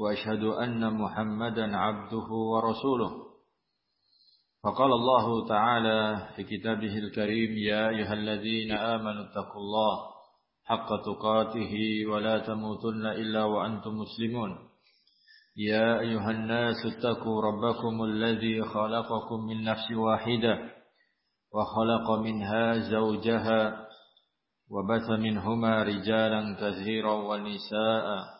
وأشهد أن محمدا عبده ورسوله. فقال الله تعالى في كتابه الكريم يا أيها الذين آمنوا اتقوا الله حق تقاته ولا تموتن إلا وأنتم مسلمون. يا أيها الناس اتقوا ربكم الذي خلقكم من نفس واحدة وخلق منها زوجها وبث منهما رجالا كثيرا ونساء.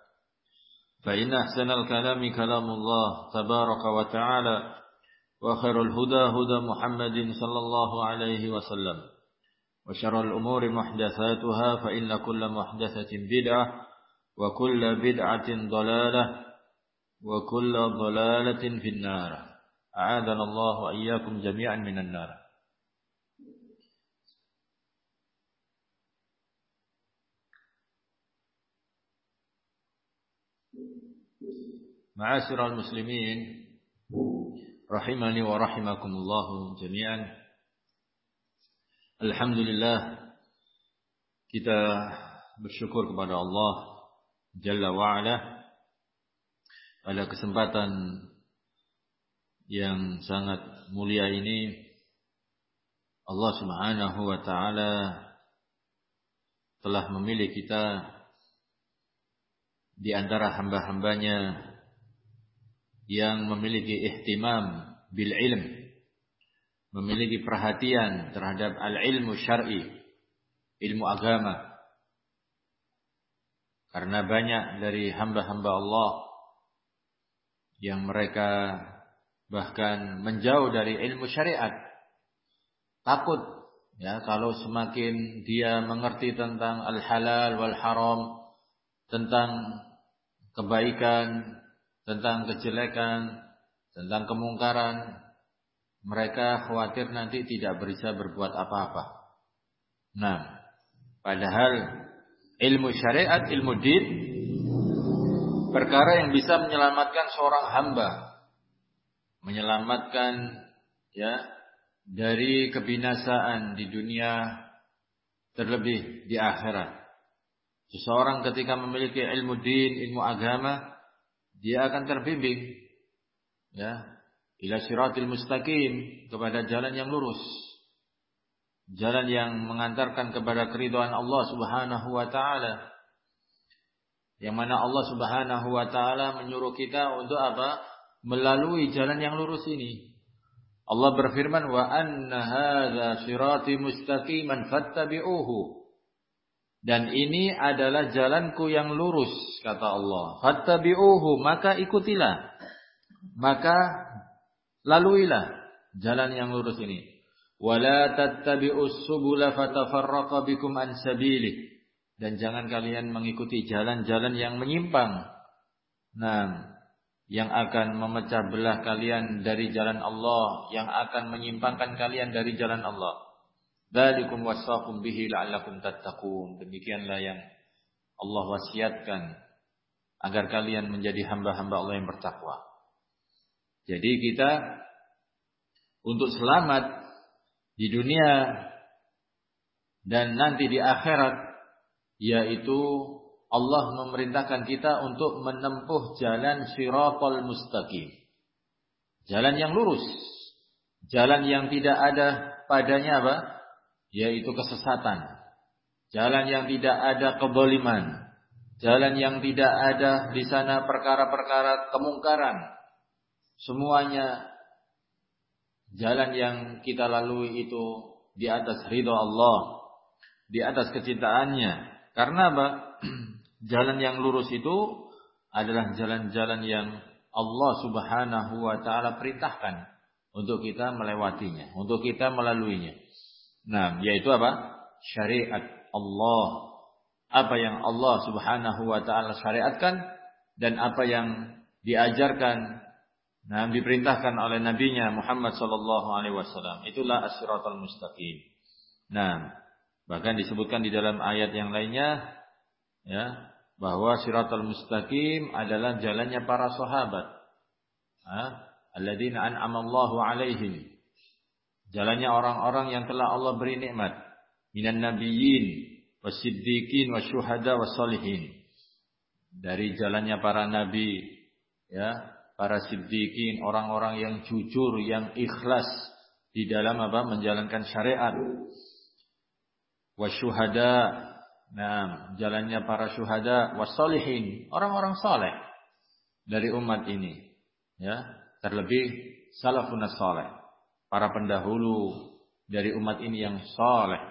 فإن أحسن الكلام كلام الله تبارك وتعالى وخير الهدى هدى محمد صلى الله عليه وسلم وشر الأمور محدثاتها فإن كل محدثة بدعة وكل بدعة ضلالة وكل ضلالة في النار. أعاذنا الله وإياكم جميعا من النار. Ma'asyiral muslimin rahimani wa rahimakumullah jami'an. Alhamdulillah kita bersyukur kepada Allah Jalla wa ala pada kesempatan yang sangat mulia ini Allah Subhanahu wa taala telah memilih kita di antara hamba-hambanya yang memiliki ihtimam bil ilm, memiliki perhatian terhadap al-ilmu syar'i, ilmu agama. Karena banyak dari hamba-hamba Allah yang mereka bahkan menjauh dari ilmu syariat. Takut ya kalau semakin dia mengerti tentang al-halal wal haram, tentang kebaikan tentang kejelekan, tentang kemungkaran, mereka khawatir nanti tidak bisa berbuat apa-apa. Nah, padahal ilmu syariat, ilmu din, perkara yang bisa menyelamatkan seorang hamba, menyelamatkan ya dari kebinasaan di dunia terlebih di akhirat. Seseorang ketika memiliki ilmu din, ilmu agama, dia akan terbimbing ya ila siratil mustaqim kepada jalan yang lurus. Jalan yang mengantarkan kepada keridhaan Allah Subhanahu wa taala. Yang mana Allah Subhanahu wa taala menyuruh kita untuk apa? Melalui jalan yang lurus ini. Allah berfirman wa anna hadza sirati mustaqiman fattabi'uhu dan ini adalah jalanku yang lurus, kata Allah. Fattabi'uhu, maka ikutilah. Maka laluilah jalan yang lurus ini. Wala tattabi'us subula fatafarraqa bikum an sabilih. Dan jangan kalian mengikuti jalan-jalan yang menyimpang. Nah, yang akan memecah belah kalian dari jalan Allah, yang akan menyimpangkan kalian dari jalan Allah. Dzalikum wasaqum bihi la'allakum tattaqun. Demikianlah yang Allah wasiatkan agar kalian menjadi hamba-hamba Allah yang bertakwa. Jadi kita untuk selamat di dunia dan nanti di akhirat yaitu Allah memerintahkan kita untuk menempuh jalan siratal mustaqim. Jalan yang lurus. Jalan yang tidak ada padanya apa? Yaitu kesesatan. Jalan yang tidak ada keboliman. Jalan yang tidak ada di sana perkara-perkara kemungkaran. semuanya jalan yang kita lalui itu di atas ridho Allah, di atas kecintaannya. Karena apa? jalan yang lurus itu adalah jalan-jalan yang Allah Subhanahu wa taala perintahkan untuk kita melewatinya, untuk kita melaluinya. Nah, yaitu apa? Syariat Allah. Apa yang Allah Subhanahu wa taala syariatkan dan apa yang diajarkan nah diperintahkan oleh nabinya Muhammad sallallahu alaihi wasallam. Itulah as-siratal mustaqim. Nah, bahkan disebutkan di dalam ayat yang lainnya ya, bahwa siratal mustaqim adalah jalannya para sahabat. Alladzina an'amallahu alaihim. Jalannya orang-orang yang telah Allah beri nikmat. Minan nabiyyin, wasiddiqin, wasyuhada, wassalihin. Dari jalannya para nabi, ya, para siddiqin, orang-orang yang jujur, yang ikhlas di dalam apa? menjalankan syariat. Wasyuhada, Nah, jalannya para syuhada wassalihin, orang-orang saleh dari umat ini. Ya, terlebih salafun saleh, para pendahulu dari umat ini yang saleh.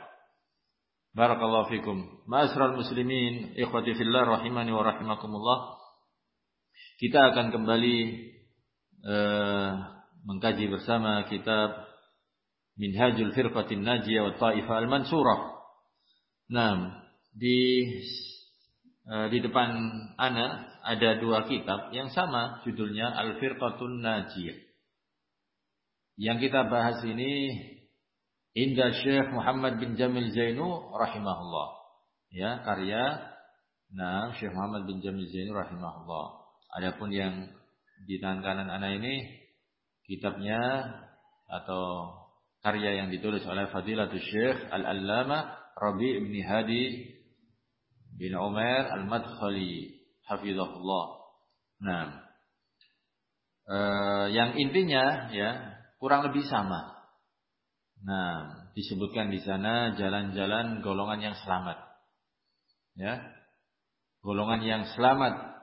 Barakallahu fikum. Ma'asral muslimin, ikhwati fillah rahimani wa rahimakumullah. Kita akan kembali uh, mengkaji bersama kitab Minhajul Firqatin Najiyah wa Ta'ifah Al-Mansurah. Nah, di uh, di depan ana ada dua kitab yang sama judulnya Al-Firqatun Najiyah. Yang kita bahas ini Indah Syekh Muhammad bin Jamil Zainu rahimahullah. Ya, karya nah Syekh Muhammad bin Jamil Zainu rahimahullah. Adapun yang di tangan kanan ana ini kitabnya atau karya yang ditulis oleh Fadilatul Syekh Al-Allama Rabi' bin Hadi bin Umar Al-Madkhali hafizahullah. Nah, eh, yang intinya ya kurang lebih sama. Nah, disebutkan di sana jalan-jalan golongan yang selamat. Ya. Golongan yang selamat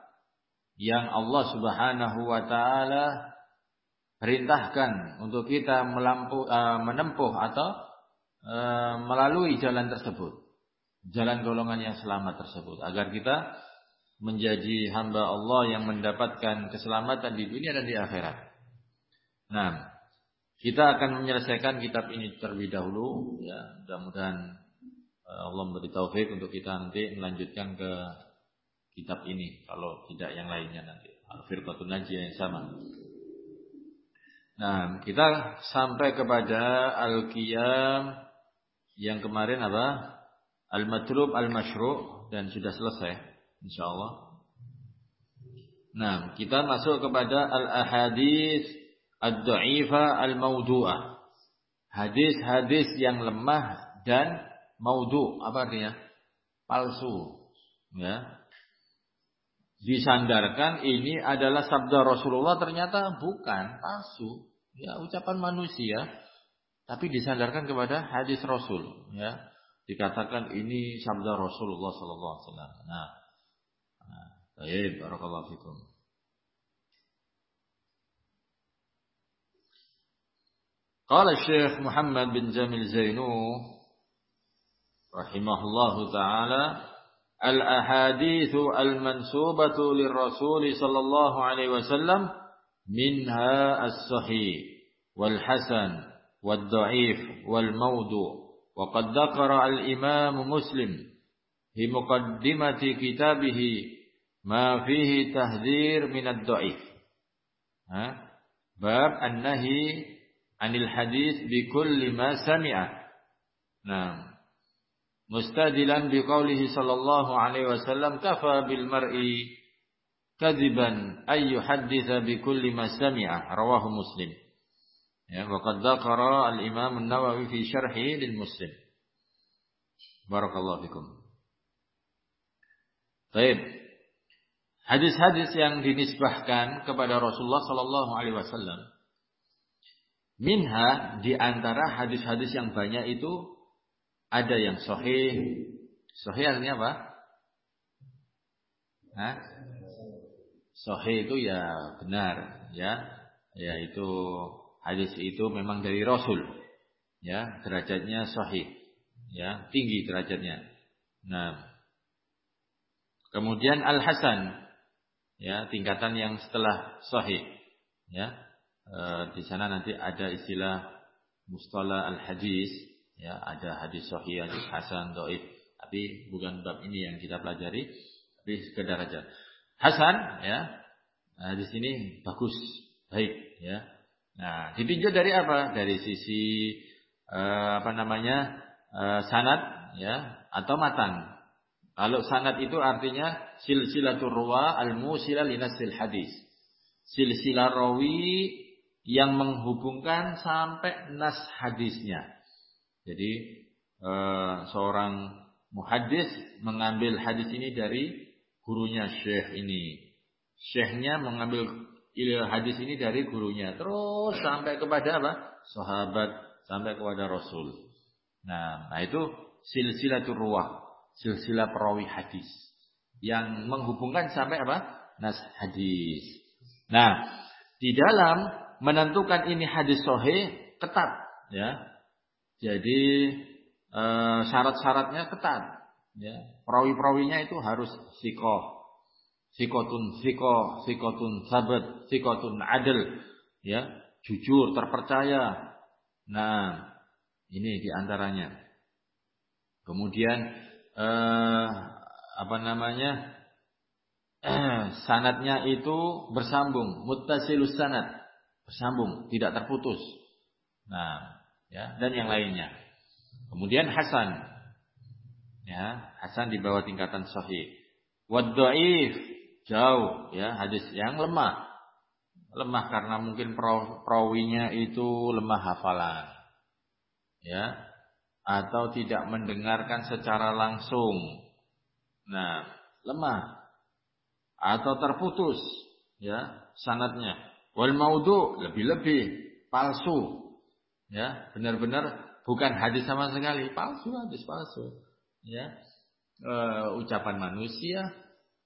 yang Allah Subhanahu wa taala perintahkan untuk kita melampu, uh, menempuh atau uh, melalui jalan tersebut jalan golongan yang selamat tersebut agar kita menjadi hamba Allah yang mendapatkan keselamatan di dunia dan di akhirat. Nah, kita akan menyelesaikan kitab ini terlebih dahulu ya, mudah-mudahan eh, Allah memberi taufik untuk kita nanti melanjutkan ke kitab ini kalau tidak yang lainnya nanti. Al-Firqatun Najiyah yang sama. Nah, kita sampai kepada Al-Qiyam yang kemarin apa? Al-Matlub Al-Mashru' dan sudah selesai insyaallah. Nah, kita masuk kepada al-ahadits ad-dha'ifa al-mawdu'ah. Hadis-hadis yang lemah dan maudhu, apa artinya? Palsu. Ya. Disandarkan ini adalah sabda Rasulullah ternyata bukan palsu. Ya, ucapan manusia tapi disandarkan kepada hadis Rasul, ya dikatakan ini sabda Rasulullah sallallahu alaihi wasallam. Nah. Nah, baik, barakallahu fikum. قال الشيخ محمد بن جميل زينو رحمه الله تعالى الأحاديث المنسوبة للرسول صلى الله عليه وسلم منها الصحيح والحسن والضعيف والموضوع. وقد ذكر الإمام مسلم في مقدمة كتابه ما فيه تهذير من الضعيف. باب النهي عن الحديث بكل ما سمع نعم مستدلا بقوله صلى الله عليه وسلم كفى بالمرء كذبا أن يحدث بكل ما سمع رواه مسلم Ya, waqad dzakara al-Imam An-Nawawi fi syarhi lil Muslim. Barakallahu fikum. Baik. Hadis-hadis yang dinisbahkan kepada Rasulullah sallallahu alaihi wasallam minha di antara hadis-hadis yang banyak itu ada yang sahih. Sahih artinya apa? Hah? Sahih itu ya benar, ya yaitu hadis itu memang dari Rasul. Ya, derajatnya sahih. Ya, tinggi derajatnya. Nah, kemudian Al Hasan ya, tingkatan yang setelah sahih. Ya. E, di sana nanti ada istilah mustalah al hadis, ya, ada hadis sahih, hadis hasan, dhaif. Tapi bukan bab ini yang kita pelajari, tapi sekedar aja. Hasan ya. Nah, di sini bagus, baik ya. Nah, ditinjau dari apa? Dari sisi uh, apa namanya? Uh, sanad ya atau matan. Kalau sanad itu artinya silsilatur ruwa al-musila linasil hadis. Silsilah rawi yang menghubungkan sampai nas hadisnya. Jadi uh, seorang muhaddis mengambil hadis ini dari gurunya syekh ini. Syekhnya mengambil hadis ini dari gurunya. Terus sampai kepada apa? Sahabat. Sampai kepada Rasul. Nah, nah itu silsilatul ruwah. Silsilah perawi hadis. Yang menghubungkan sampai apa? Nas hadis. Nah, di dalam menentukan ini hadis sohe ketat. ya. Jadi eh, syarat-syaratnya ketat. Ya, perawi-perawinya itu harus sikoh, sikotun sikoh, sikotun sabat, sikotun adil, ya, jujur, terpercaya. Nah, ini di antaranya. Kemudian eh, apa namanya? Sanatnya itu bersambung, muttasilus sanat, bersambung, tidak terputus. Nah, ya, dan yang lainnya. Kemudian hasan, ya hasan di bawah tingkatan sahih. Wadhaif jauh ya hadis yang lemah. Lemah karena mungkin perawinya itu lemah hafalan. Ya atau tidak mendengarkan secara langsung. Nah lemah. Atau terputus ya sanatnya wal maudu lebih-lebih palsu. Ya benar-benar bukan hadis sama sekali. Palsu hadis palsu. Ya e, ucapan manusia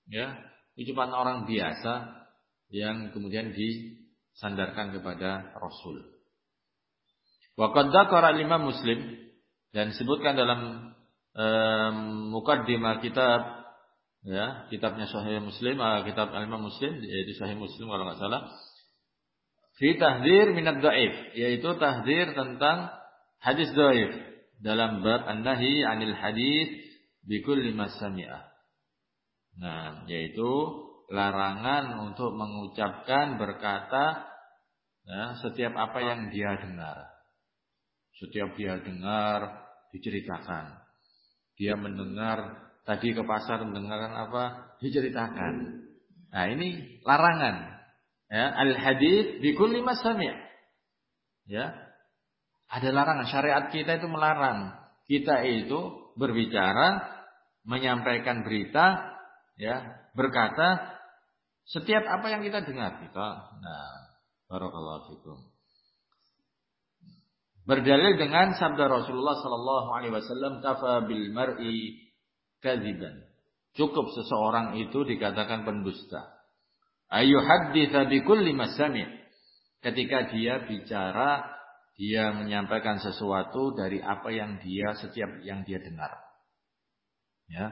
ya ucapan orang biasa yang kemudian disandarkan kepada Rasul. Waqad dzakara Imam Muslim dan disebutkan dalam e, mukaddimah kitab ya kitabnya Sahih Muslim uh, kitab Imam Muslim yaitu Sahih Muslim kalau nggak salah fi tahdzir minad dhaif yaitu tahdzir tentang hadis dhaif dalam bab an-nahi 'anil hadis bikulli masami'ah. Nah, yaitu larangan untuk mengucapkan berkata ya, setiap apa yang dia dengar. Setiap dia dengar diceritakan. Dia mendengar tadi ke pasar mendengarkan apa diceritakan. Nah, ini larangan. Ya, al hadis bikulli masami'. Ya, ada larangan. Syariat kita itu melarang. Kita itu berbicara, menyampaikan berita, ya, berkata setiap apa yang kita dengar kita. Nah, barakallahu fikum. Berdalil dengan sabda Rasulullah sallallahu alaihi wasallam, "Kafa bil mar'i kadziban." Cukup seseorang itu dikatakan pendusta. Ayu haditha bi kulli masami'. Ketika dia bicara dia menyampaikan sesuatu dari apa yang dia setiap yang dia dengar. Ya.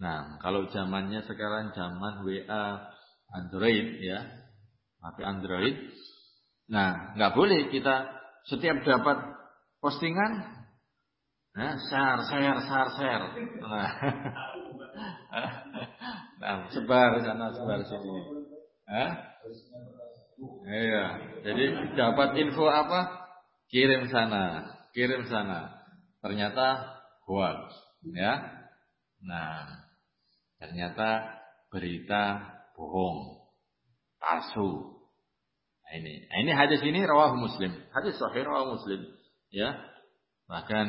Nah, kalau zamannya sekarang zaman WA Android ya, HP Android. Nah, nggak boleh kita setiap dapat postingan Nah, share, share, share, share. Nah, nah sebar sana, sebar sini. Hah? Iya. Jadi dapat info apa? kirim sana, kirim sana. Ternyata hoax, ya. Nah, ternyata berita bohong, palsu. Nah, ini, nah, ini hadis ini rawah Muslim, hadis sahih rawah Muslim, ya. Bahkan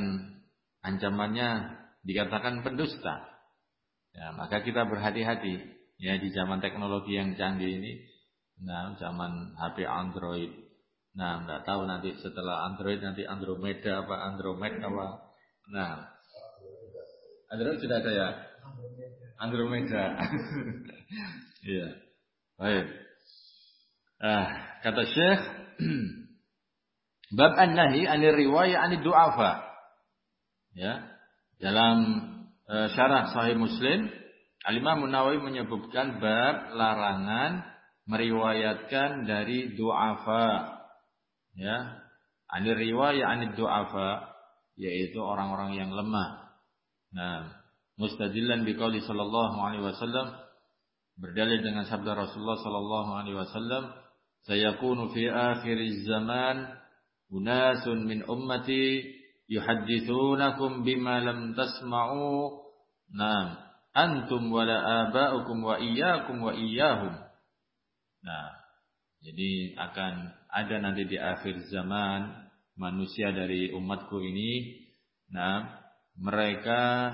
ancamannya dikatakan pendusta. Ya, maka kita berhati-hati ya di zaman teknologi yang canggih ini. Nah, zaman HP Android, Nah, nggak tahu nanti setelah Android nanti Andromeda apa Andromed apa. Nah, Android sudah ada ya? Andromeda. Iya. Baik. Ah, kata Syekh bab an-nahi anir riwayah anid du'afa. Ya. Dalam uh, syarah Sahih Muslim, Al-Imam menyebutkan bab larangan meriwayatkan dari du'afa. Ya. Anir riwayah anid du'afa yaitu orang-orang yang lemah. Nah, mustadillan biqauli sallallahu alaihi wasallam berdalil dengan sabda Rasulullah sallallahu alaihi wasallam sayakunu fi akhir zaman unasun min ummati yuhaddithunakum bima lam tasma'u nam antum wala aba'ukum wa iyyakum wa iyyahum nah jadi akan ada nanti di akhir zaman manusia dari umatku ini nah mereka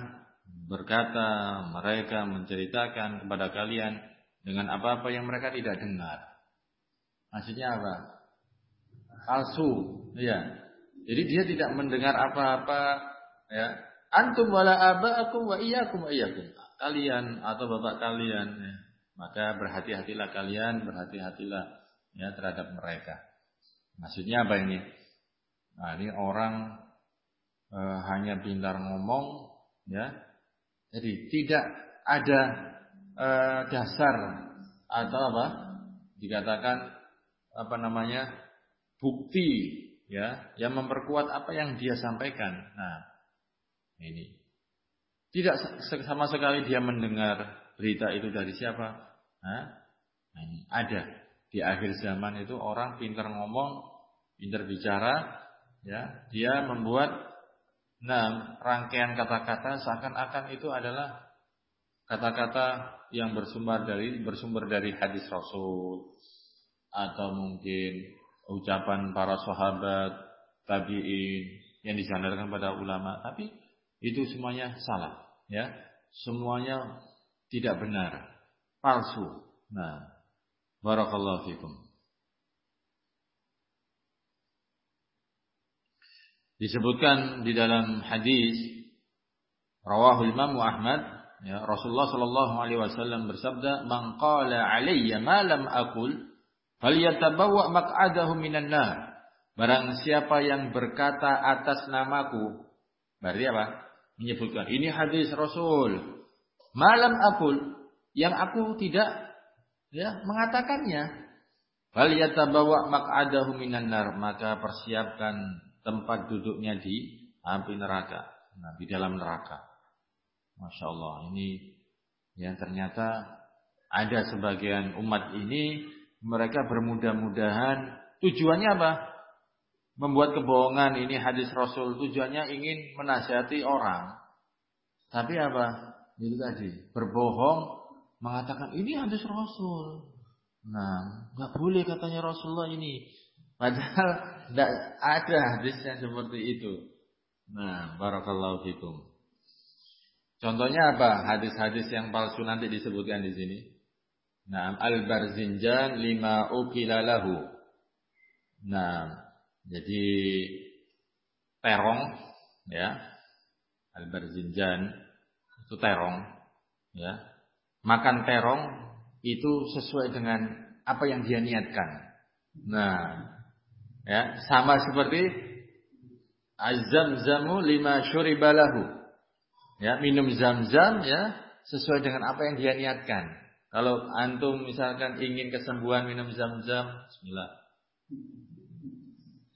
berkata, mereka menceritakan kepada kalian dengan apa-apa yang mereka tidak dengar. Maksudnya apa? Palsu, ya. Jadi dia tidak mendengar apa-apa, ya. Antum wala aba'akum wa iyyakum wa iyyakum. Kalian atau bapak kalian, ya. Maka berhati-hatilah kalian, berhati-hatilah ya terhadap mereka. Maksudnya apa ini? Nah, ini orang e, hanya pintar ngomong, ya, jadi tidak ada e, dasar atau apa dikatakan apa namanya bukti ya yang memperkuat apa yang dia sampaikan. Nah ini tidak sama sekali dia mendengar berita itu dari siapa. Nah, ini ada. Di akhir zaman itu orang pintar ngomong, pintar bicara, ya dia membuat Nah, rangkaian kata-kata seakan-akan itu adalah kata-kata yang bersumber dari bersumber dari hadis Rasul atau mungkin ucapan para sahabat tabi'in yang disandarkan pada ulama, tapi itu semuanya salah, ya. Semuanya tidak benar, palsu. Nah, barakallahu fikum. disebutkan di dalam hadis rawahul Imam Ahmad ya Rasulullah sallallahu alaihi wasallam bersabda man qala alayya ma lam aqul falyatabawwa maq'adahu minan nar barang siapa yang berkata atas namaku berarti apa menyebutkan ini hadis Rasul malam aqul yang aku tidak ya mengatakannya falyatabawwa maq'adahu minan nar maka persiapkan tempat duduknya di api neraka. Nah, di dalam neraka. Masya Allah, ini yang ternyata ada sebagian umat ini mereka bermudah-mudahan tujuannya apa? Membuat kebohongan ini hadis Rasul tujuannya ingin menasihati orang. Tapi apa? Itu tadi berbohong mengatakan ini hadis Rasul. Nah, nggak boleh katanya Rasulullah ini. Padahal tidak ada hadis yang seperti itu. Nah, barakallahu fikum. Contohnya apa? Hadis-hadis yang palsu nanti disebutkan di sini. Nah, al-barzinjan lima ukilalahu. Nah, jadi terong ya. Al-barzinjan itu terong ya. Makan terong itu sesuai dengan apa yang dia niatkan. Nah, Ya, sama seperti azam-zamu lima syuribalahu. Ya, minum zam-zam ya sesuai dengan apa yang dia niatkan. Kalau antum misalkan ingin kesembuhan minum zam-zam, bismillah.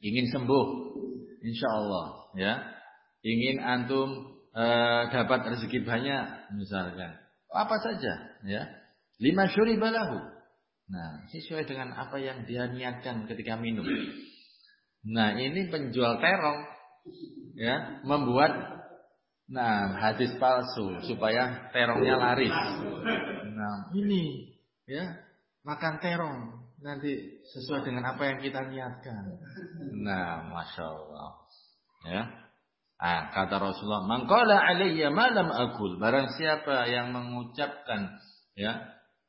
Ingin sembuh, insya Allah, ya. Ingin antum e, dapat rezeki banyak, misalkan. Apa saja, ya. Lima syuribalahu. Nah, sesuai dengan apa yang dia niatkan ketika minum. Nah, ini penjual terong ya, membuat nah hadis palsu supaya terongnya laris. Nah, ini ya, makan terong nanti sesuai dengan apa yang kita niatkan. Nah, masya Allah. Ya. Ah, kata Rasulullah, "Mangkala alayya malam akul." Barang siapa yang mengucapkan ya,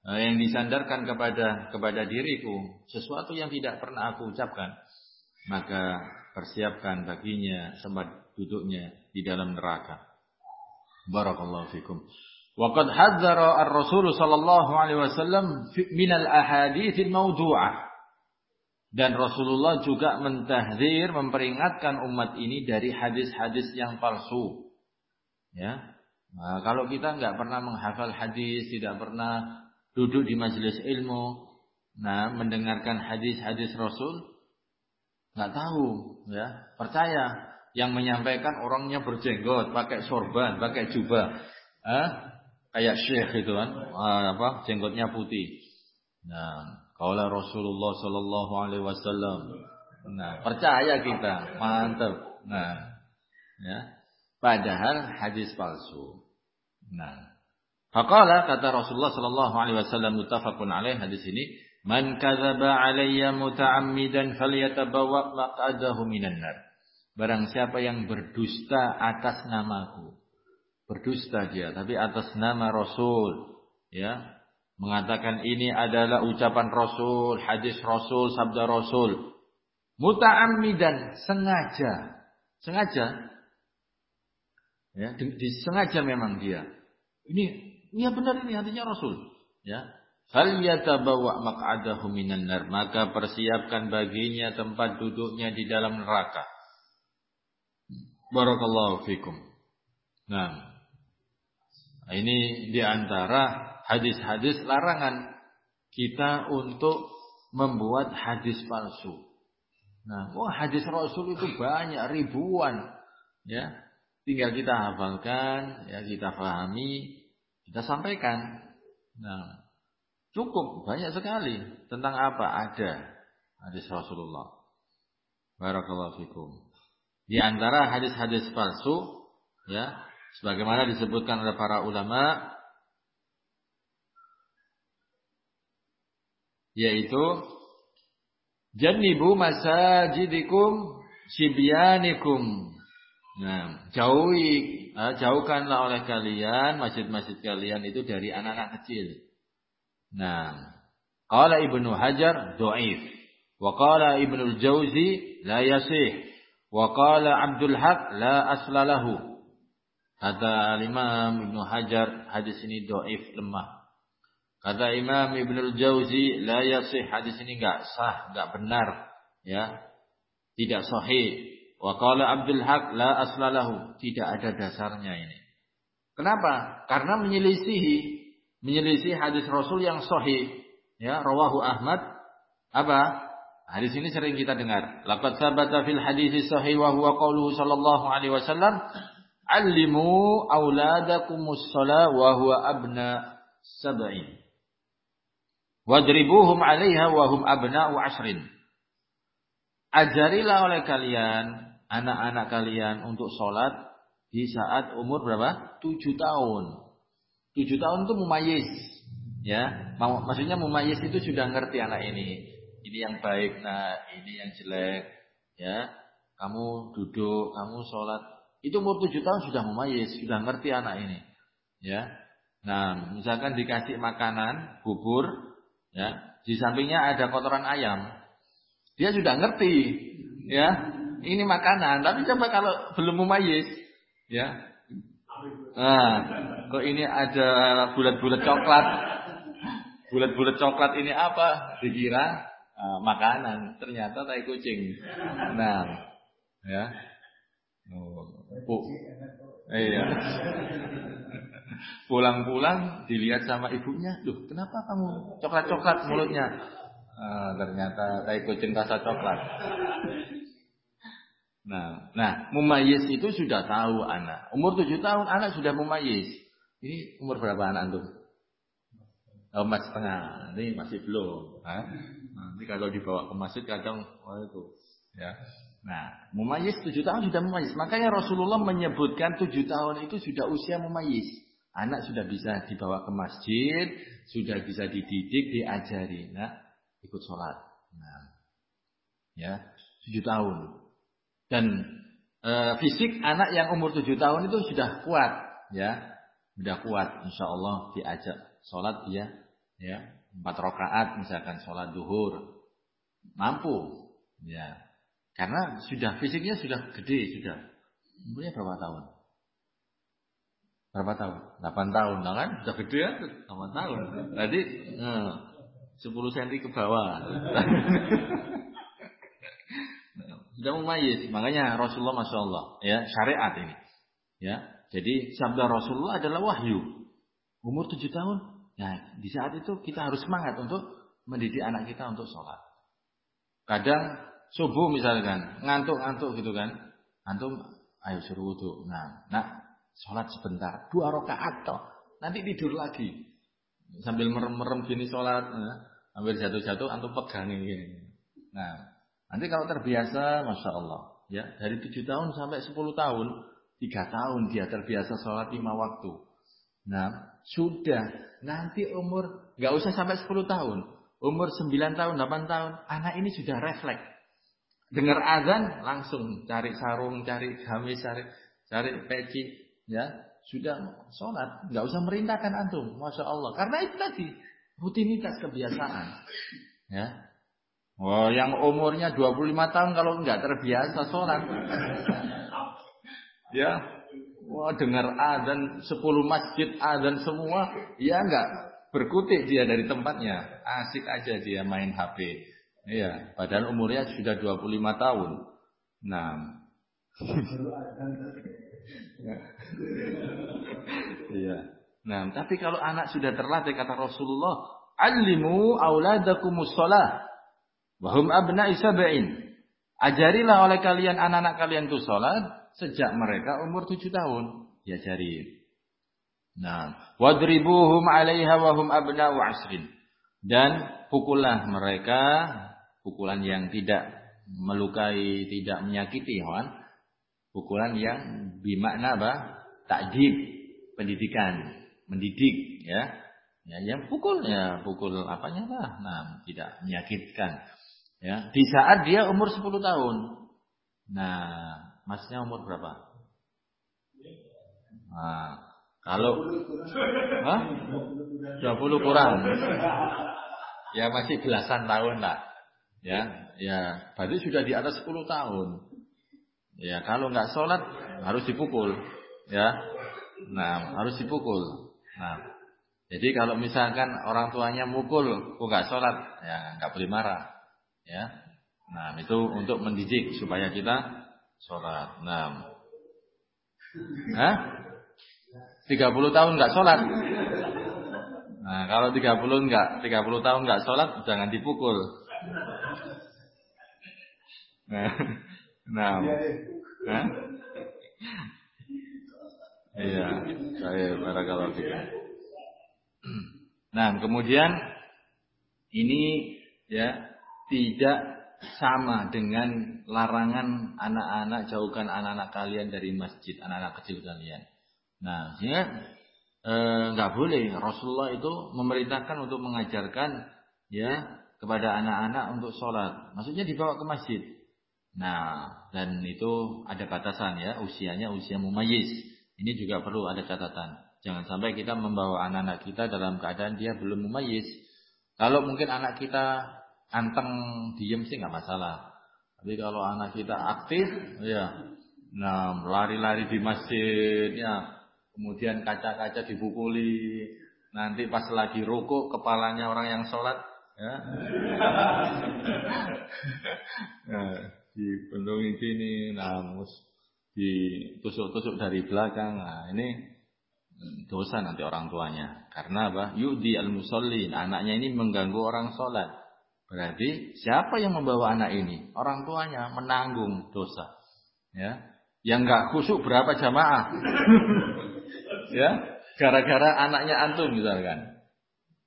eh, yang disandarkan kepada kepada diriku sesuatu yang tidak pernah aku ucapkan, maka persiapkan baginya tempat duduknya di dalam neraka. Barakallahu fikum. Wa qad hadzara ar-Rasul sallallahu alaihi wasallam min al-ahadits al-mawdu'ah. Dan Rasulullah juga mentahdir, memperingatkan umat ini dari hadis-hadis yang palsu. Ya, nah, kalau kita nggak pernah menghafal hadis, tidak pernah duduk di majelis ilmu, nah mendengarkan hadis-hadis Rasul, nggak tahu, ya percaya yang menyampaikan orangnya berjenggot, pakai sorban, pakai jubah, ah, kayak syekh itu kan, ah, apa jenggotnya putih. Nah, kaulah Rasulullah Shallallahu Alaihi Wasallam. Nah, percaya kita, mantap. Nah, ya, padahal hadis palsu. Nah, Faqala kata Rasulullah sallallahu alaihi wasallam muttafaqun alaih hadis ini, "Man kadzaba alayya muta'ammidan falyatabawwa maq'adahu minan nar." Barang siapa yang berdusta atas namaku. Berdusta dia, tapi atas nama Rasul. Ya, mengatakan ini adalah ucapan Rasul, hadis Rasul, sabda Rasul. Muta'ammidan, sengaja. Sengaja. Ya, disengaja memang dia. Ini, iya benar ini hatinya Rasul. Ya, Fal yatabawa maq'adahu minan nar. Maka persiapkan baginya tempat duduknya di dalam neraka. Barakallahu fikum. Nah, ini di antara hadis-hadis larangan kita untuk membuat hadis palsu. Nah, oh hadis Rasul itu banyak ribuan, ya. Tinggal kita hafalkan, ya kita pahami, kita sampaikan. Nah, cukup banyak sekali tentang apa ada hadis Rasulullah. Barakallahu fikum. Di antara hadis-hadis palsu, ya, sebagaimana disebutkan oleh para ulama, yaitu janibu masajidikum sibyanikum. Nah, jauhi, eh, jauhkanlah oleh kalian masjid-masjid kalian itu dari anak-anak kecil. Nah, qala Ibnu Hajar dhaif wa qala Ibnu Jauzi la yasih Wa qala Abdul Haq la aslalahu. Kata Imam Ibnu Hajar hadis ini doif lemah. Kata Imam Ibnu Jauzi la yasih hadis ini enggak sah, enggak benar, ya. Tidak sahih. Wa qala Abdul Haq la aslalahu, tidak ada dasarnya ini. Kenapa? Karena menyelisihi menyelisihi hadis Rasul yang sahih. Ya, rawahu Ahmad apa? Hadis ini sering kita dengar. Laqad sabata fil hadis sahih wa huwa qauluhu sallallahu alaihi wasallam, "Allimu auladakumus shalah wa huwa abna sab'in." Wadribuhum 'alaiha wa hum abna'u ashrin. Ajarilah oleh kalian anak-anak kalian untuk sholat di saat umur berapa? Tujuh tahun. Tujuh tahun itu mumayyiz. Ya, maksudnya mumayyiz itu sudah ngerti anak ini ini yang baik, nah ini yang jelek, ya. Kamu duduk, kamu sholat. Itu umur tujuh tahun sudah memayis, sudah ngerti anak ini, ya. Nah, misalkan dikasih makanan bubur, ya, di sampingnya ada kotoran ayam, dia sudah ngerti, ya. Ini makanan, tapi coba kalau belum memayis, ya. Nah, kok ini ada bulat-bulat coklat, bulat-bulat coklat ini apa? Dikira uh, makanan, ternyata tai kucing. Nah, ya. Oh, bu. Iya. Pulang-pulang dilihat sama ibunya, "Loh, kenapa kamu coklat-coklat mulutnya?" Uh, ternyata tai kucing rasa coklat. Nah, nah, mumayyiz itu sudah tahu anak. Umur tujuh tahun anak sudah mumayyiz. Ini umur berapa anak antum? Oh, empat setengah. Ini masih belum. Hah? Nanti kalau dibawa ke masjid kadang oh itu ya. Nah, mumayyiz tujuh tahun sudah mumayyiz. Makanya Rasulullah menyebutkan tujuh tahun itu sudah usia mumayyiz. Anak sudah bisa dibawa ke masjid, sudah bisa dididik, diajari. Nah, ikut sholat. Nah, ya tujuh tahun. Dan e, fisik anak yang umur tujuh tahun itu sudah kuat, ya, sudah kuat. Insya Allah diajak sholat dia, ya, empat rakaat misalkan sholat duhur mampu ya karena sudah fisiknya sudah gede sudah umurnya berapa tahun berapa tahun 8 tahun nah kan sudah gede ya 8 tahun berarti eh, 10 cm ke bawah sudah mumayyiz. Makanya Rasulullah Masya Allah, ya syariat ini. Ya, jadi sabda Rasulullah adalah wahyu. Umur tujuh tahun, ya di saat itu kita harus semangat untuk mendidik anak kita untuk sholat. Kadang subuh misalkan ngantuk-ngantuk gitu kan, antum ayo suruh wudhu. Nah, nak sholat sebentar, dua rakaat toh, nanti tidur lagi sambil merem-merem gini sholat, nah, hampir jatuh-jatuh antum pegang ini. Nah, nanti kalau terbiasa, masya Allah, ya dari tujuh tahun sampai sepuluh tahun, tiga tahun dia terbiasa sholat lima waktu. Nah, sudah nanti umur nggak usah sampai sepuluh tahun, umur sembilan tahun, delapan tahun, anak ini sudah refleks. Dengar azan langsung cari sarung, cari gamis, cari cari peci, ya sudah sholat, nggak usah merintahkan antum, masya Allah. Karena itu tadi rutinitas kebiasaan, ya. Oh, yang umurnya 25 tahun kalau nggak terbiasa sholat, ya, wah dengar adzan 10 masjid adzan semua, ya nggak berkutik dia dari tempatnya, asik aja dia main HP. Iya, padahal umurnya sudah 25 tahun. Nah. Iya. Nah, tapi kalau anak sudah terlatih kata Rasulullah, "Allimu auladakumus shalah wa hum abna'i sab'in." Ajarilah oleh kalian anak-anak kalian itu salat sejak mereka umur tujuh tahun. Diajari. Nah, wadribuhum 'alaiha wa hum abna'u 'ashrin. Dan pukullah mereka pukulan yang tidak melukai, tidak menyakiti hewan, pukulan yang bermakna apa? Takdib, pendidikan, mendidik, ya. Ya, yang pukul ya pukul apanya lah, nah tidak menyakitkan. Ya, di saat dia umur 10 tahun. Nah, masnya umur berapa? Nah, kalau Hah? 20 kurang. Ya masih belasan tahun lah. Ya, ya, berarti sudah di atas 10 tahun. Ya, kalau nggak sholat harus dipukul. Ya, nah harus dipukul. Nah, jadi kalau misalkan orang tuanya mukul, kok nggak sholat, ya nggak boleh marah. Ya, nah itu untuk mendidik supaya kita sholat. Nah, Hah? 30 tahun nggak sholat. Nah, kalau 30 enggak, 30 tahun nggak sholat, jangan dipukul. Nah, nah, nah. Iya, saya kalau fikum. Nah, kemudian ini ya tidak sama dengan larangan anak-anak jauhkan anak-anak kalian dari masjid, anak-anak kecil kalian. Nah, sehingga eh, nggak eh, boleh Rasulullah itu memerintahkan untuk mengajarkan ya kepada anak-anak untuk sholat. Maksudnya dibawa ke masjid. Nah, dan itu ada batasan ya, usianya usia mumayyiz. Ini juga perlu ada catatan. Jangan sampai kita membawa anak-anak kita dalam keadaan dia belum mumayyiz. Kalau mungkin anak kita anteng diem sih nggak masalah. Tapi kalau anak kita aktif, ya, nah lari-lari di masjid, ya, kemudian kaca-kaca dibukuli, nanti pas lagi rukuk kepalanya orang yang sholat ya. nah, dibendungin sini, namus ditusuk-tusuk dari belakang. Nah, ini dosa nanti orang tuanya. Karena apa? Yudi al musallin, anaknya ini mengganggu orang sholat. Berarti siapa yang membawa anak ini? Orang tuanya menanggung dosa. Ya, yang nggak khusyuk berapa jamaah? ya, gara-gara anaknya antum misalkan.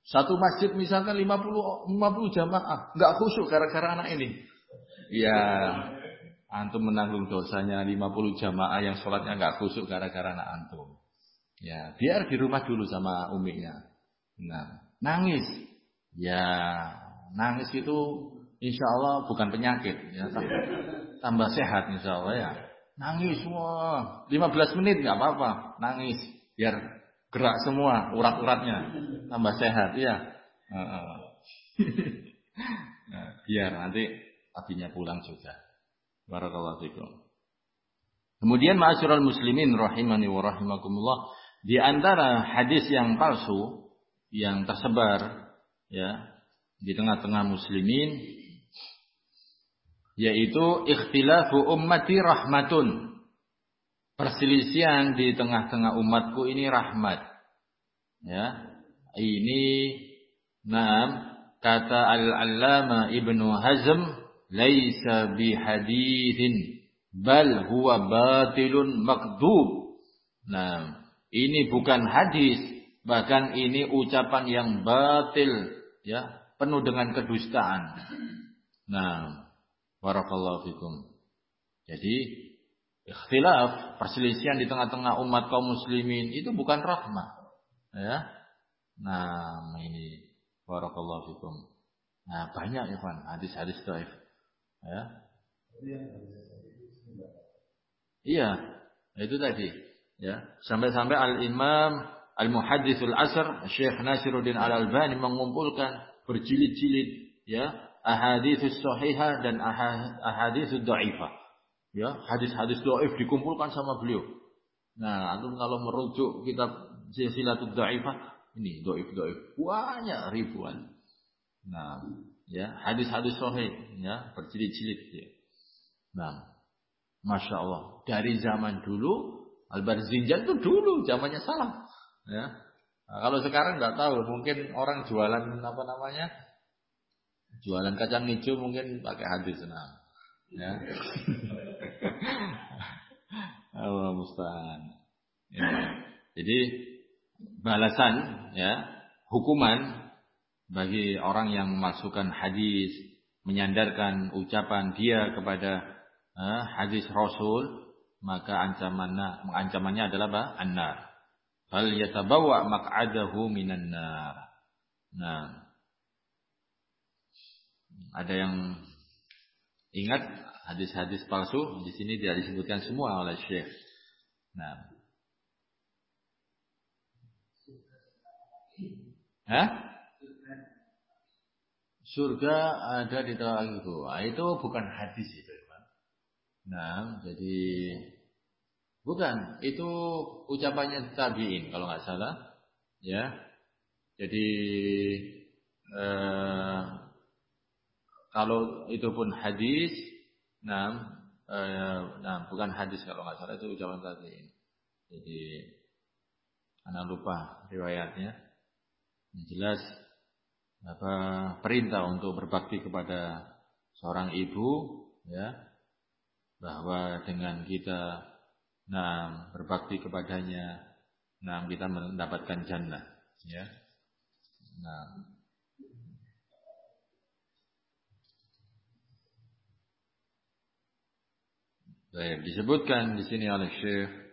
Satu masjid misalkan 50 50 jamaah, nggak khusyuk gara-gara anak ini. Ya, antum menanggung dosanya 50 jamaah yang sholatnya nggak khusyuk gara-gara anak antum. Ya, biar di rumah dulu sama uminya. Nah, nangis. Ya, nangis itu insya Allah bukan penyakit. Ya, tambah sehat insya Allah ya. Nangis wah 15 menit nggak apa-apa, nangis biar gerak semua urat-uratnya tambah sehat ya nah, biar nanti abinya pulang juga barakallahu fikum kemudian ma'asyiral muslimin rahimani wa rahimakumullah di antara hadis yang palsu yang tersebar ya di tengah-tengah muslimin yaitu ikhtilafu ummati rahmatun. Perselisihan di tengah-tengah umatku ini rahmat. Ya. Ini Naam kata Al-Allama Ibnu Hazm laisa bihadithin bal huwa batilun makdub. Nah, ini bukan hadis, bahkan ini ucapan yang batil, ya, penuh dengan kedustaan. Nah, barakallahu fikum. Jadi, ikhtilaf, perselisihan di tengah-tengah umat kaum muslimin itu bukan rahmah. Ya. Nah, ini barakallahu fikum. Nah, banyak ya, Pak, hadis-hadis dhaif. Ya. Iya, itu tadi. Ya, sampai-sampai Al-Imam Al-Muhadditsul Asr Syekh Nasiruddin Al-Albani mengumpulkan berjilid-jilid ya ahaditsus sahihah dan ahaditsus dhaifah. Ya, hadis-hadis dhaif dikumpulkan sama beliau. Nah, antum kalau merujuk kitab Silsilatul Dhaifah, ini dhaif-dhaif banyak ribuan. Nah, ya, hadis-hadis sahih ya, berjilid-jilid ya. Nah, Masya Allah. Dari zaman dulu, Al-Barzinjan itu dulu, zamannya salah. Ya. Nah, kalau sekarang nggak tahu, mungkin orang jualan apa namanya, jualan kacang hijau mungkin pakai hadis nah. Ya. Allah musta'an. Ya. Jadi balasan ya, hukuman bagi orang yang memasukkan hadis, menyandarkan ucapan dia kepada eh, hadis Rasul, maka ancamannya ancamannya adalah apa? An-nar. Fal yatabawa maq'adahu minan nar. Nah. Ada yang ingat hadis-hadis palsu di sini tidak disebutkan semua oleh Syekh. Nah. Hah? Surga ada di dalam itu. Ah, itu bukan hadis itu, Nah, jadi bukan itu ucapannya tabiin kalau nggak salah, ya. Jadi eh, kalau itu pun hadis, nah, nah bukan hadis kalau nggak salah itu ucapan tabiin. Jadi anak lupa riwayatnya. Yang jelas apa perintah untuk berbakti kepada seorang ibu, ya bahwa dengan kita nah berbakti kepadanya nah kita mendapatkan jannah ya. Nah. Disebutkan di sini oleh Syekh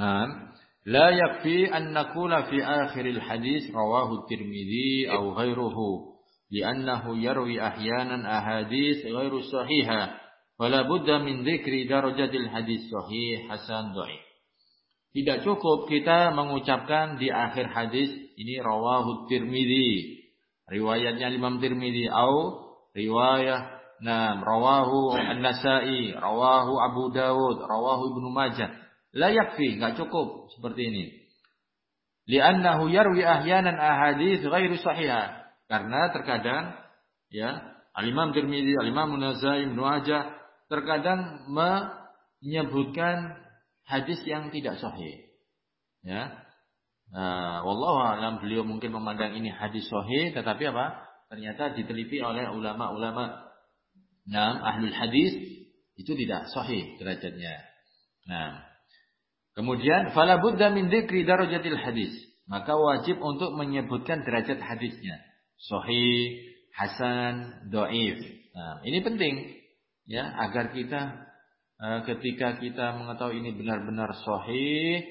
Nah, la yakfi an naqula fi akhiril hadis rawahu Tirmidzi aw ghairuhu li'annahu yarwi ahyanan ahadits ghairu sahiha wala budda min dzikri darajatil hadis sahih hasan dhaif. Tidak cukup kita mengucapkan di akhir hadis ini rawahu Tirmidzi. Riwayatnya Imam Tirmidzi au riwayah Nah, rawahu An-Nasa'i, rawahu Abu Dawud, rawahu Ibnu Majah. La yakfi, enggak cukup seperti ini. Li'annahu yarwi ahyanan ahadits ghairu sahihah. Karena terkadang ya, Al-Imam Tirmizi, Al-Imam Munazai, Ibnu Majah terkadang menyebutkan hadis yang tidak sahih. Ya. Nah, wallahu alam beliau mungkin memandang ini hadis sahih tetapi apa? Ternyata diteliti oleh ulama-ulama Nah, ahlul hadis itu tidak sahih derajatnya. Nah, Kemudian fala budda min dzikri darajatil hadis. Maka wajib untuk menyebutkan derajat hadisnya. Sahih, hasan, dhaif. Nah, ini penting ya agar kita uh, ketika kita mengetahui ini benar-benar sahih,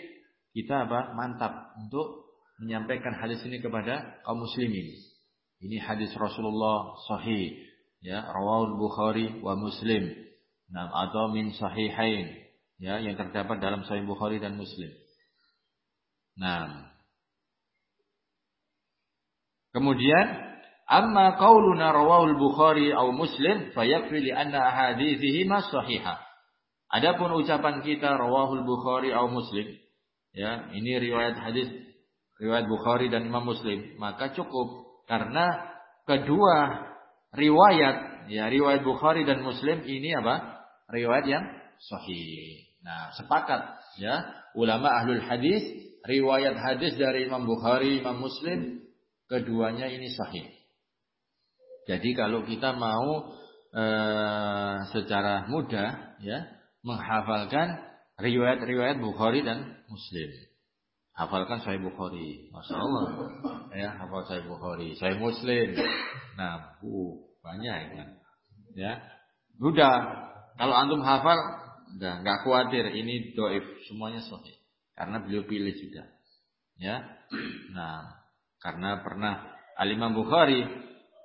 kita apa? mantap untuk menyampaikan hadis ini kepada kaum muslimin. Ini hadis Rasulullah sahih ya rawahul Bukhari wa Muslim. Nah, atau min sahihain ya yang terdapat dalam Sahih Bukhari dan Muslim. Nah, kemudian amma qauluna rawahul Bukhari atau Muslim fayakfi li anna ahadithihi ma sahihah. Adapun ucapan kita rawahul Bukhari atau Muslim, ya, ini riwayat hadis riwayat Bukhari dan Imam Muslim, maka cukup karena kedua riwayat ya riwayat Bukhari dan Muslim ini apa? Riwayat yang sahih. Nah, sepakat ya ulama ahlul hadis riwayat hadis dari Imam Bukhari, Imam Muslim keduanya ini sahih. Jadi kalau kita mau e, secara mudah ya menghafalkan riwayat-riwayat Bukhari dan Muslim. Hafalkan Sahih Bukhari. Masya Allah. Ya, hafal Sahih Bukhari. Sahih Muslim. Nah, uh, banyak ya. Ya. Udah. Kalau antum hafal, udah nggak khawatir. Ini doif. Semuanya sahih. Karena beliau pilih juga. Ya. Nah, karena pernah Al-Imam Bukhari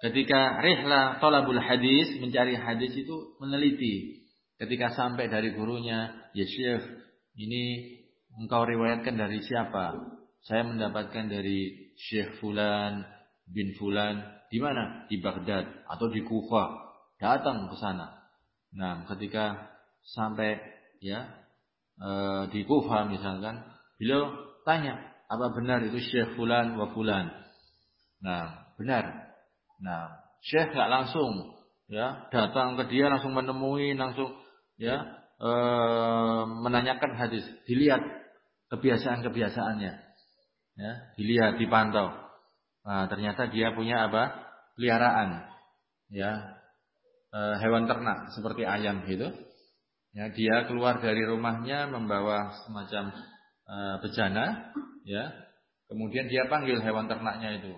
ketika rihla tolabul hadis mencari hadis itu meneliti Ketika sampai dari gurunya, ya Syekh, ini engkau riwayatkan dari siapa? Saya mendapatkan dari Syekh Fulan bin Fulan. Di mana? Di Baghdad atau di Kufa. Datang ke sana. Nah, ketika sampai ya e, di Kufa misalkan, beliau tanya, apa benar itu Syekh Fulan wa Fulan? Nah, benar. Nah, Syekh nggak langsung ya datang ke dia langsung menemui langsung ya e, menanyakan hadis, dilihat kebiasaan-kebiasaannya, ya, dilihat, dipantau. Nah, ternyata dia punya apa? Peliharaan, ya, e, hewan ternak seperti ayam gitu. Ya, dia keluar dari rumahnya membawa semacam e, bejana, ya. Kemudian dia panggil hewan ternaknya itu.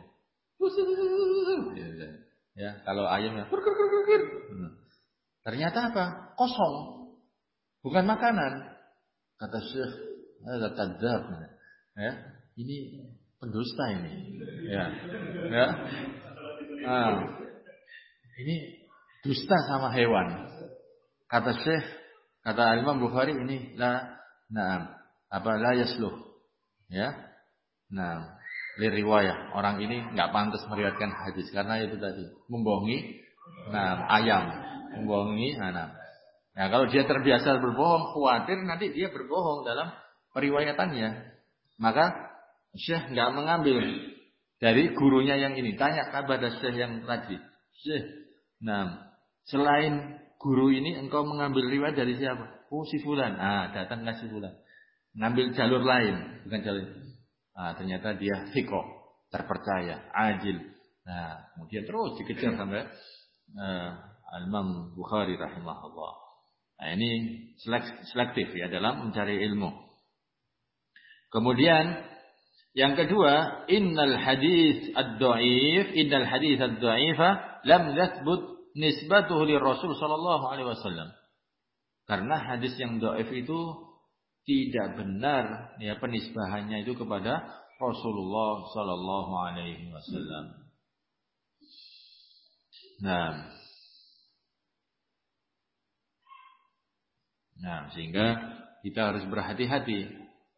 Ya, kalau ayamnya Ternyata apa? Kosong. Bukan makanan. Kata Syekh, ada kadzab. Ya, ini pendusta ini. Ya. Ya. Nah, ini dusta sama hewan. Kata Syekh, kata Imam Bukhari ini la nah apa la yasluh. Ya. Nah, riwayah. Orang ini nggak pantas meriwayatkan hadis karena itu tadi membohongi nah ayam membohongi anak. Nah, kalau dia terbiasa berbohong, khawatir nanti dia berbohong dalam periwayatannya. Maka Syekh nggak mengambil dari gurunya yang ini. Tanya kepada Syekh yang tadi. Syekh, nah, selain guru ini engkau mengambil riwayat dari siapa? Oh, si fulan. Ah, datang ke si fulan. Ngambil jalur lain, bukan jalur. Ah, ternyata dia fiko, terpercaya, ajil. Nah, kemudian terus dikejar sampai uh, Al-Imam Bukhari rahimahullah. Nah, ini selektif ya dalam mencari ilmu. Kemudian yang kedua, innal hadis ad-dhaif, innal hadis ad-dhaifa lam yathbut nisbatuhu li Rasul sallallahu alaihi wasallam. Karena hadis yang dhaif itu tidak benar ya penisbahannya itu kepada Rasulullah sallallahu alaihi wasallam. Nah, Nah, sehingga kita harus berhati-hati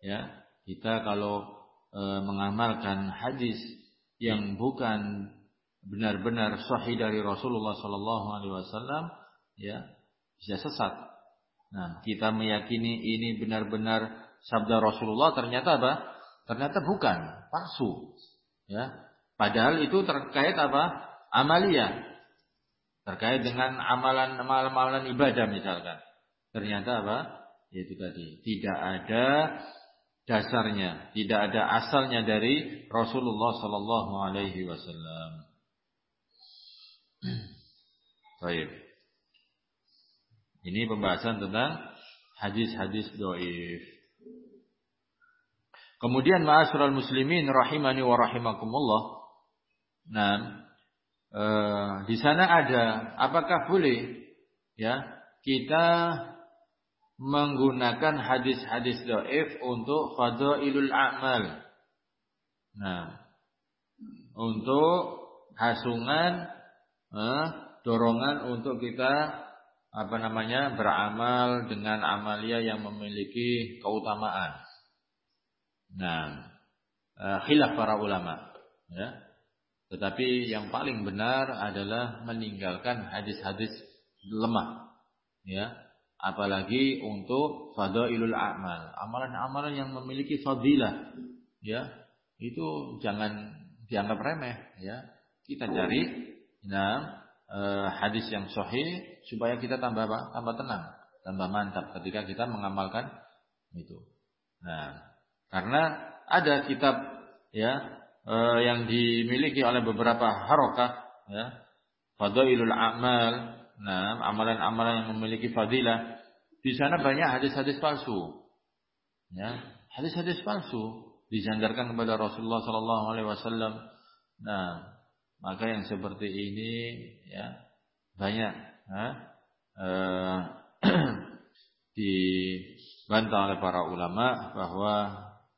ya. Kita kalau e, mengamalkan hadis yang bukan benar-benar sahih dari Rasulullah sallallahu alaihi wasallam ya bisa sesat. Nah, kita meyakini ini benar-benar sabda Rasulullah ternyata apa? Ternyata bukan, palsu. Ya. Padahal itu terkait apa? Amalia. Terkait dengan amalan-amalan ibadah misalkan. Ternyata apa? Yaitu tadi tidak ada dasarnya, tidak ada asalnya dari Rasulullah Sallallahu Alaihi Wasallam. Baik. Ini pembahasan tentang hadis-hadis doif. Kemudian ma'asyiral muslimin rahimani wa rahimakumullah. Nah, eh, di sana ada apakah boleh ya kita menggunakan hadis-hadis doif untuk fadailul amal. Nah, untuk hasungan, eh, dorongan untuk kita apa namanya beramal dengan amalia yang memiliki keutamaan. Nah, uh, khilaf para ulama, ya. Tetapi yang paling benar adalah meninggalkan hadis-hadis lemah, ya. Apalagi untuk fadailul amal, amalan-amalan yang memiliki fadilah, ya. Itu jangan dianggap remeh, ya. Kita cari nah eh, hadis yang sahih supaya kita tambah apa? Tambah tenang, tambah mantap ketika kita mengamalkan itu. Nah, karena ada kitab ya eh, yang dimiliki oleh beberapa harokah ya fadailul amal nah amalan-amalan yang memiliki fadilah di sana banyak hadis-hadis palsu ya hadis-hadis palsu disandarkan kepada Rasulullah Sallallahu Alaihi Wasallam nah maka yang seperti ini ya banyak ya, eh, dibantah oleh para ulama bahwa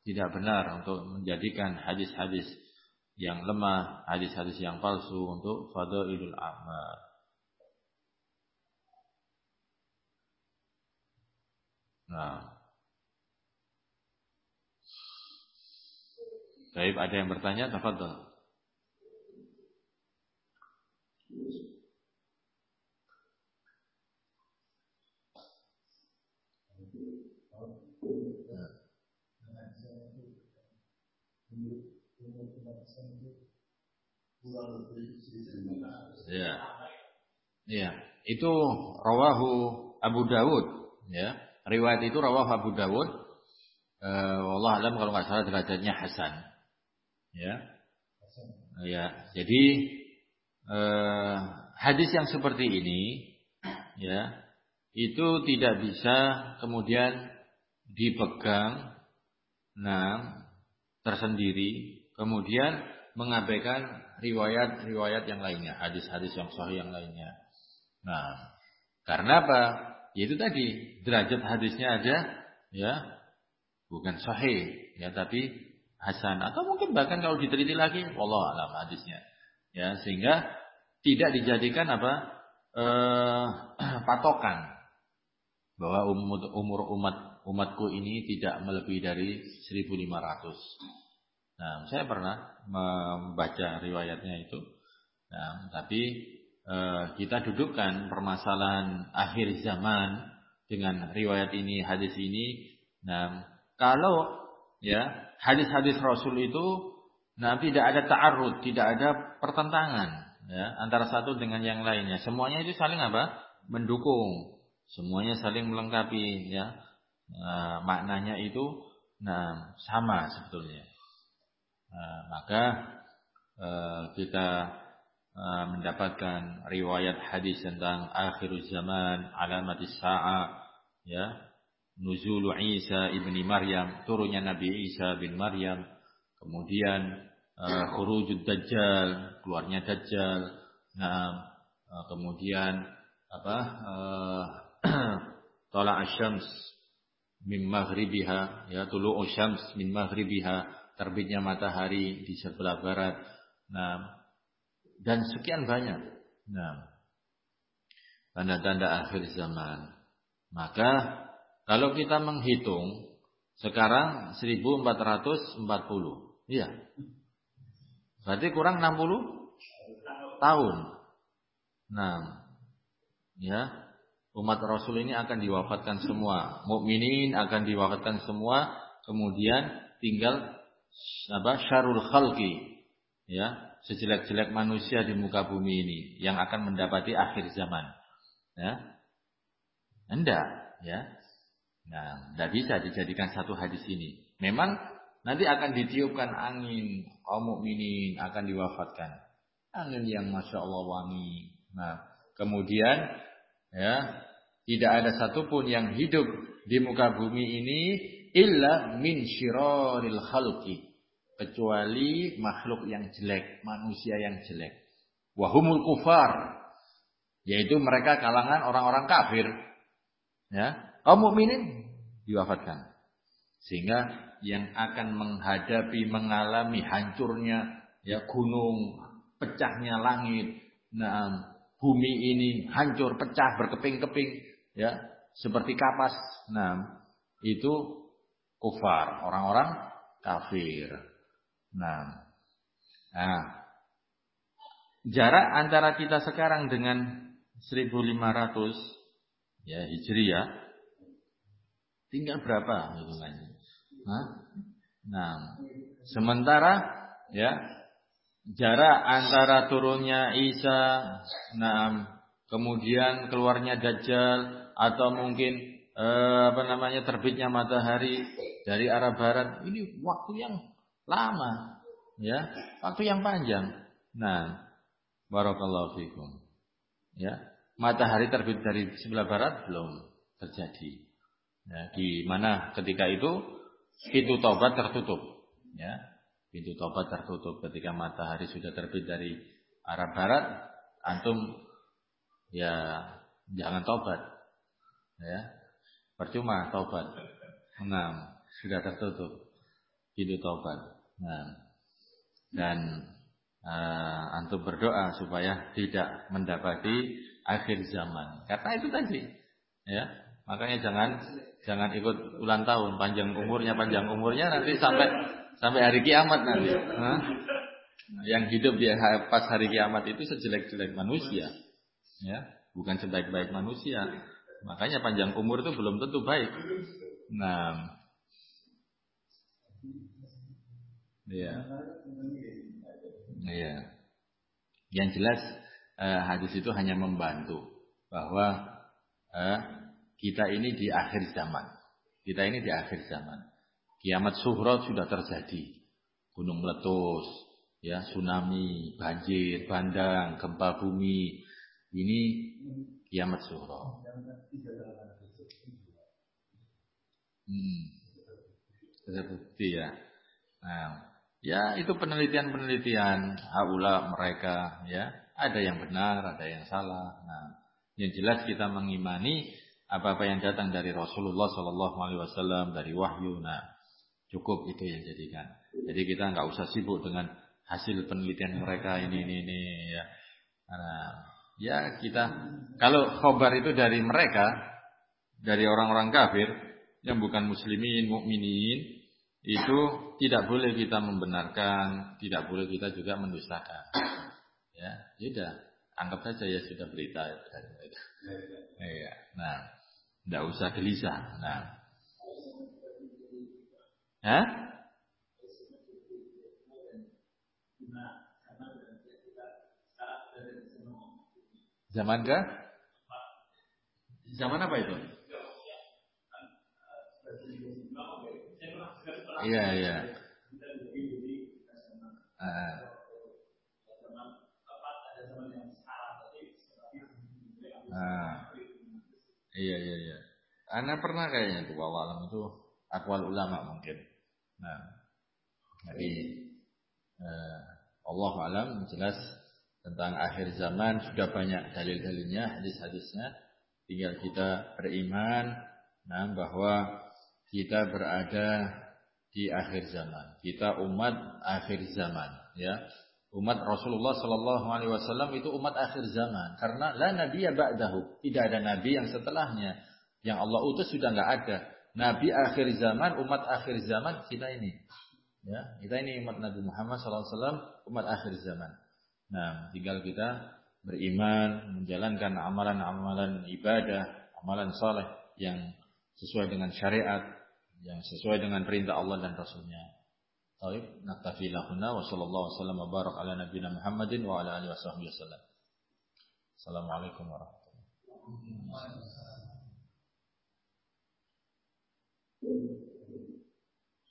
tidak benar untuk menjadikan hadis-hadis yang lemah, hadis-hadis yang palsu untuk fadailul amal. Nah. Baik, ada yang bertanya? Tafadhol. Ya. Ya, itu rawahu Abu Dawud, ya. Riwayat itu rawahu Abu Dawud. Eh, Allah alam kalau nggak salah derajatnya Hasan. Ya. Ya, jadi eh, hadis yang seperti ini ya, itu tidak bisa kemudian dipegang nah tersendiri kemudian mengabaikan riwayat-riwayat yang lainnya, hadis-hadis yang sahih yang lainnya. Nah, karena apa? Yaitu tadi derajat hadisnya aja ya bukan sahih ya tapi hasan atau mungkin bahkan kalau diteliti lagi wallah alam hadisnya. Ya, sehingga tidak dijadikan apa? Eh, patokan bahwa umur, umur umat umatku ini tidak melebihi dari 1500. Nah, saya pernah membaca riwayatnya itu. Nah, tapi eh, kita dudukkan permasalahan akhir zaman dengan riwayat ini, hadis ini. Nah, kalau ya hadis-hadis Rasul itu nah tidak ada ta'arud, tidak ada pertentangan ya antara satu dengan yang lainnya. Semuanya itu saling apa? mendukung. Semuanya saling melengkapi ya. Nah, maknanya itu nah sama sebetulnya. Nah, maka uh, kita uh, mendapatkan riwayat hadis tentang akhir zaman, alamat sa'ah, ya, nuzul Isa ibni Maryam, turunnya Nabi Isa bin Maryam, kemudian uh, khurujud Dajjal, keluarnya Dajjal, nah, uh, kemudian apa? Uh, Tala asyams min maghribiha ya tulu asyams min maghribiha terbitnya matahari di sebelah barat. Nah, dan sekian banyak. Nah, tanda-tanda akhir zaman. Maka kalau kita menghitung sekarang 1440. Iya. Berarti kurang 60 tahun. Nah, ya, umat Rasul ini akan diwafatkan semua. Mukminin akan diwafatkan semua, kemudian tinggal apa syarul khalqi. Ya. Sejelek-jelek manusia di muka bumi ini yang akan mendapati akhir zaman. Ya. Enggak. Ya. Nah tidak bisa dijadikan satu hadis ini. Memang nanti akan ditiupkan angin kaum mukminin akan diwafatkan angin yang masya Allah wangi nah kemudian ya tidak ada satupun yang hidup di muka bumi ini illa min syiraril khalqi kecuali makhluk yang jelek, manusia yang jelek. Wahumul kufar yaitu mereka kalangan orang-orang kafir. Ya, kaum mukminin diwafatkan. Sehingga yang akan menghadapi mengalami hancurnya ya gunung, pecahnya langit, nah bumi ini hancur, pecah, berkeping-keping, ya, seperti kapas. Nah, itu kufar, orang-orang kafir. Nah, nah, jarak antara kita sekarang dengan 1500 ya Hijriah tinggal berapa hitungannya? Nah, sementara ya jarak antara turunnya Isa, nah, kemudian keluarnya Dajjal atau mungkin eh, apa namanya terbitnya matahari dari arah barat ini waktu yang lama ya waktu yang panjang. Nah barakallahu fikum ya matahari terbit dari sebelah barat belum terjadi. Ya, di mana ketika itu pintu taubat tertutup. Ya. Pintu taubat tertutup ketika matahari sudah terbit dari arah barat antum ya jangan taubat. Ya. Percuma taubat. Nah sudah tertutup pintu taubat. Nah. Dan uh, antum berdoa supaya tidak mendapati akhir zaman. Karena itu tadi. Ya makanya jangan jangan ikut ulang tahun panjang umurnya panjang umurnya nanti sampai sampai hari kiamat nanti. Hah? Yang hidup di pas hari kiamat itu sejelek-jelek manusia, ya, bukan sebaik-baik manusia. Makanya panjang umur itu belum tentu baik. Nah, iya, iya. Yang jelas eh, hadis itu hanya membantu bahwa eh, kita ini di akhir zaman. Kita ini di akhir zaman. Kiamat suhra sudah terjadi. Gunung meletus, ya, tsunami, banjir, bandang, gempa bumi. Ini kiamat suhra. Hmm. Terbukti ya. Nah, ya itu penelitian-penelitian haula mereka ya. Ada yang benar, ada yang salah. Nah, yang jelas kita mengimani apa-apa yang datang dari Rasulullah Shallallahu Alaihi Wasallam dari wahyu. Nah, Cukup itu yang jadikan. Jadi kita nggak usah sibuk dengan hasil penelitian mereka ini ini ini ya. Nah, ya kita kalau khobar itu dari mereka dari orang-orang kafir yang bukan muslimin mukminin itu tidak boleh kita membenarkan, tidak boleh kita juga mendustakan. Ya, sudah anggap saja ya sudah berita. Ya, nah, tidak usah gelisah. Nah, Hah? Zaman ke? Zaman apa itu? Iya, iya. Uh. Ah. Iya, iya, iya. Anda pernah kayaknya tuh awalam itu akwal ulama mungkin. Nah, jadi eh, Allah alam jelas tentang akhir zaman sudah banyak dalil-dalilnya, hadis-hadisnya. Tinggal kita beriman nah, bahwa kita berada di akhir zaman. Kita umat akhir zaman, ya. Umat Rasulullah Sallallahu Alaihi Wasallam itu umat akhir zaman karena la nabiya ba'dahu. Tidak ada nabi yang setelahnya. Yang Allah utus sudah nggak ada. Nabi akhir zaman, umat akhir zaman kita ini. Ya, kita ini umat Nabi Muhammad SAW, umat akhir zaman. Nah, tinggal kita beriman, menjalankan amalan-amalan ibadah, amalan saleh yang sesuai dengan syariat, yang sesuai dengan perintah Allah dan Rasulnya. طيب نكتفي هنا وصلى الله وسلم وبارك على نبينا محمد وعلى اله وصحبه وسلم السلام عليكم ورحمه الله Thank you.